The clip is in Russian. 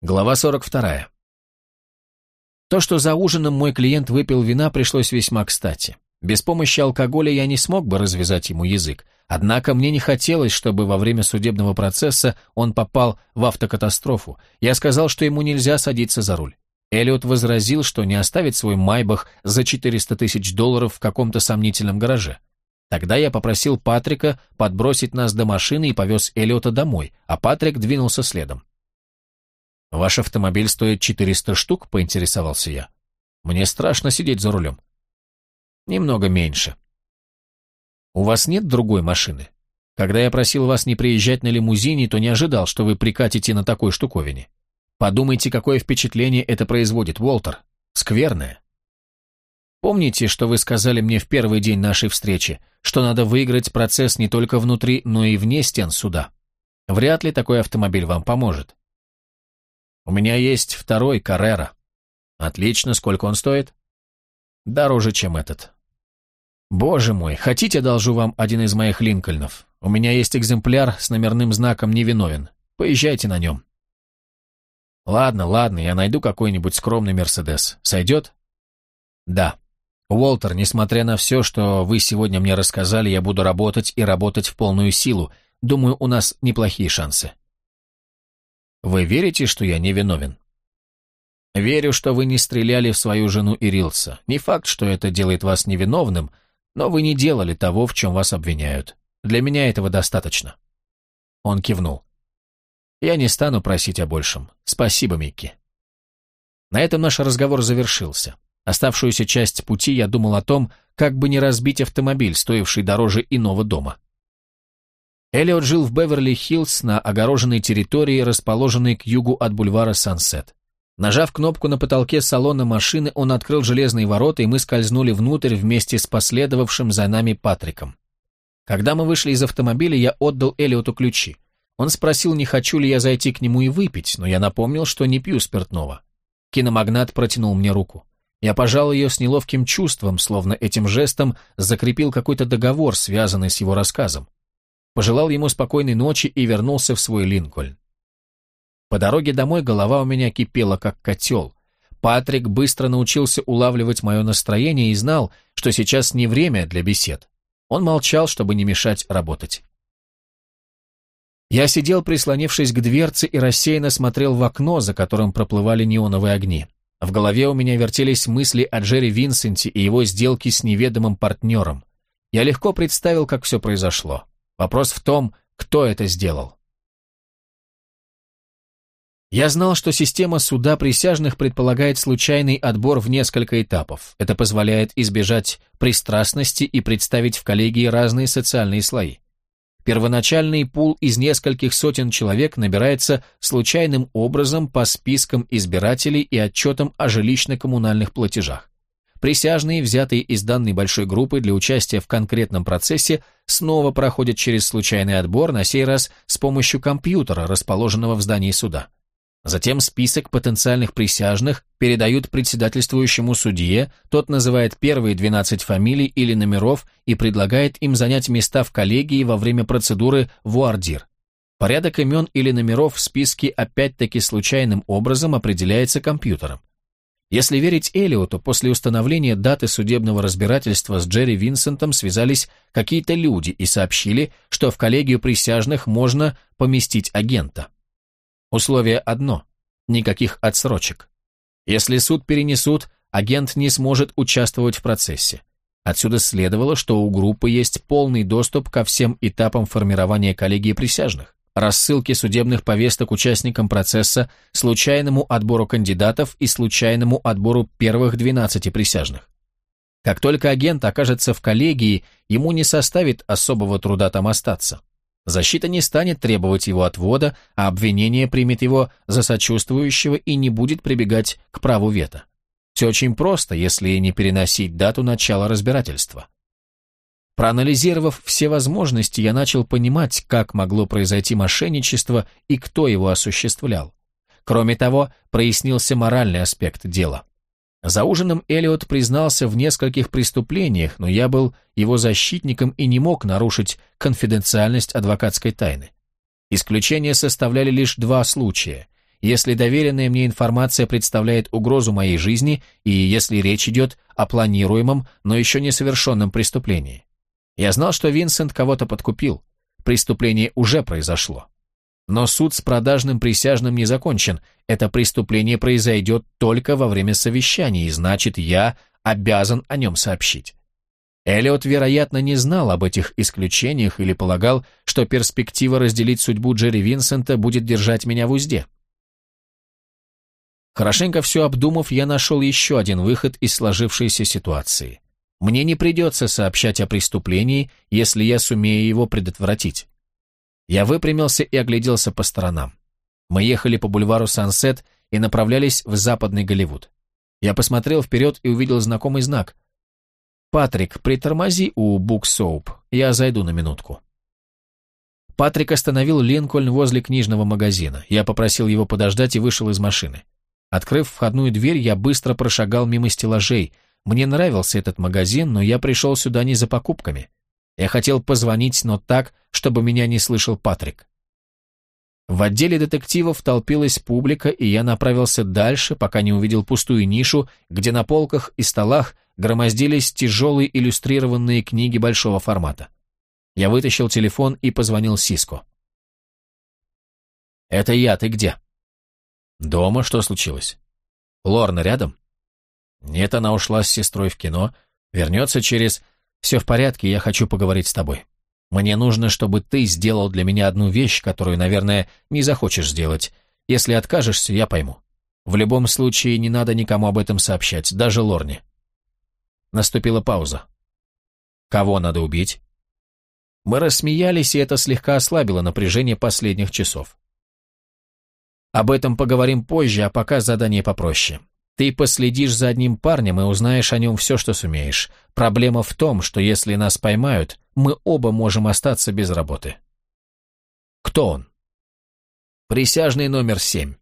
Глава 42. То, что за ужином мой клиент выпил вина, пришлось весьма кстати. Без помощи алкоголя я не смог бы развязать ему язык, однако мне не хотелось, чтобы во время судебного процесса он попал в автокатастрофу. Я сказал, что ему нельзя садиться за руль. Эллиот возразил, что не оставит свой Майбах за 400 тысяч долларов в каком-то сомнительном гараже. Тогда я попросил Патрика подбросить нас до машины и повез Эллиота домой, а Патрик двинулся следом. «Ваш автомобиль стоит 400 штук?» – поинтересовался я. «Мне страшно сидеть за рулем». «Немного меньше». «У вас нет другой машины? Когда я просил вас не приезжать на лимузине, то не ожидал, что вы прикатите на такой штуковине. Подумайте, какое впечатление это производит, Уолтер. Скверное». Помните, что вы сказали мне в первый день нашей встречи, что надо выиграть процесс не только внутри, но и вне стен суда? Вряд ли такой автомобиль вам поможет. У меня есть второй Каррера. Отлично, сколько он стоит? Дороже, чем этот. Боже мой, хотите, одолжу вам один из моих Линкольнов? У меня есть экземпляр с номерным знаком «Невиновен». Поезжайте на нем. Ладно, ладно, я найду какой-нибудь скромный Мерседес. Сойдет? Да. Уолтер, несмотря на все, что вы сегодня мне рассказали, я буду работать и работать в полную силу. Думаю, у нас неплохие шансы. Вы верите, что я не виновен? Верю, что вы не стреляли в свою жену Ирилса. Не факт, что это делает вас невиновным, но вы не делали того, в чем вас обвиняют. Для меня этого достаточно. Он кивнул. Я не стану просить о большем. Спасибо, Микки. На этом наш разговор завершился. Оставшуюся часть пути я думал о том, как бы не разбить автомобиль, стоивший дороже иного дома. Эллиот жил в Беверли-Хиллз на огороженной территории, расположенной к югу от бульвара Сансет. Нажав кнопку на потолке салона машины, он открыл железные ворота, и мы скользнули внутрь вместе с последовавшим за нами Патриком. Когда мы вышли из автомобиля, я отдал Эллиоту ключи. Он спросил, не хочу ли я зайти к нему и выпить, но я напомнил, что не пью спиртного. Киномагнат протянул мне руку. Я пожал ее с неловким чувством, словно этим жестом закрепил какой-то договор, связанный с его рассказом пожелал ему спокойной ночи и вернулся в свой Линкольн. По дороге домой голова у меня кипела, как котел. Патрик быстро научился улавливать мое настроение и знал, что сейчас не время для бесед. Он молчал, чтобы не мешать работать. Я сидел, прислонившись к дверце, и рассеянно смотрел в окно, за которым проплывали неоновые огни. В голове у меня вертелись мысли о Джерри Винсенте и его сделке с неведомым партнером. Я легко представил, как все произошло. Вопрос в том, кто это сделал. Я знал, что система суда присяжных предполагает случайный отбор в несколько этапов. Это позволяет избежать пристрастности и представить в коллегии разные социальные слои. Первоначальный пул из нескольких сотен человек набирается случайным образом по спискам избирателей и отчетам о жилищно-коммунальных платежах. Присяжные, взятые из данной большой группы для участия в конкретном процессе, снова проходят через случайный отбор, на сей раз с помощью компьютера, расположенного в здании суда. Затем список потенциальных присяжных передают председательствующему судье, тот называет первые 12 фамилий или номеров и предлагает им занять места в коллегии во время процедуры вуардир. Порядок имен или номеров в списке опять-таки случайным образом определяется компьютером. Если верить Элиоту, после установления даты судебного разбирательства с Джерри Винсентом связались какие-то люди и сообщили, что в коллегию присяжных можно поместить агента. Условие одно – никаких отсрочек. Если суд перенесут, агент не сможет участвовать в процессе. Отсюда следовало, что у группы есть полный доступ ко всем этапам формирования коллегии присяжных рассылке судебных повесток участникам процесса, случайному отбору кандидатов и случайному отбору первых 12 присяжных. Как только агент окажется в коллегии, ему не составит особого труда там остаться. Защита не станет требовать его отвода, а обвинение примет его за сочувствующего и не будет прибегать к праву вето. Все очень просто, если не переносить дату начала разбирательства. Проанализировав все возможности, я начал понимать, как могло произойти мошенничество и кто его осуществлял. Кроме того, прояснился моральный аспект дела. За ужином Элиот признался в нескольких преступлениях, но я был его защитником и не мог нарушить конфиденциальность адвокатской тайны. Исключения составляли лишь два случая. если доверенная мне информация представляет угрозу моей жизни и если речь идет о планируемом, но еще не совершенном преступлении. Я знал, что Винсент кого-то подкупил. Преступление уже произошло. Но суд с продажным присяжным не закончен. Это преступление произойдет только во время совещания, и значит, я обязан о нем сообщить. Эллиот, вероятно, не знал об этих исключениях или полагал, что перспектива разделить судьбу Джерри Винсента будет держать меня в узде. Хорошенько все обдумав, я нашел еще один выход из сложившейся ситуации. Мне не придется сообщать о преступлении, если я сумею его предотвратить. Я выпрямился и огляделся по сторонам. Мы ехали по бульвару Сансет и направлялись в западный Голливуд. Я посмотрел вперед и увидел знакомый знак. «Патрик, притормози у Book Soup, я зайду на минутку». Патрик остановил Линкольн возле книжного магазина. Я попросил его подождать и вышел из машины. Открыв входную дверь, я быстро прошагал мимо стеллажей. Мне нравился этот магазин, но я пришел сюда не за покупками. Я хотел позвонить, но так, чтобы меня не слышал Патрик. В отделе детективов толпилась публика, и я направился дальше, пока не увидел пустую нишу, где на полках и столах громоздились тяжелые иллюстрированные книги большого формата. Я вытащил телефон и позвонил Сиску. «Это я, ты где?» «Дома, что случилось?» «Лорна рядом?» «Нет, она ушла с сестрой в кино. Вернется через...» «Все в порядке, я хочу поговорить с тобой. Мне нужно, чтобы ты сделал для меня одну вещь, которую, наверное, не захочешь сделать. Если откажешься, я пойму. В любом случае, не надо никому об этом сообщать, даже Лорне». Наступила пауза. «Кого надо убить?» Мы рассмеялись, и это слегка ослабило напряжение последних часов. Об этом поговорим позже, а пока задание попроще. Ты последишь за одним парнем и узнаешь о нем все, что сумеешь. Проблема в том, что если нас поймают, мы оба можем остаться без работы. Кто он? Присяжный номер семь.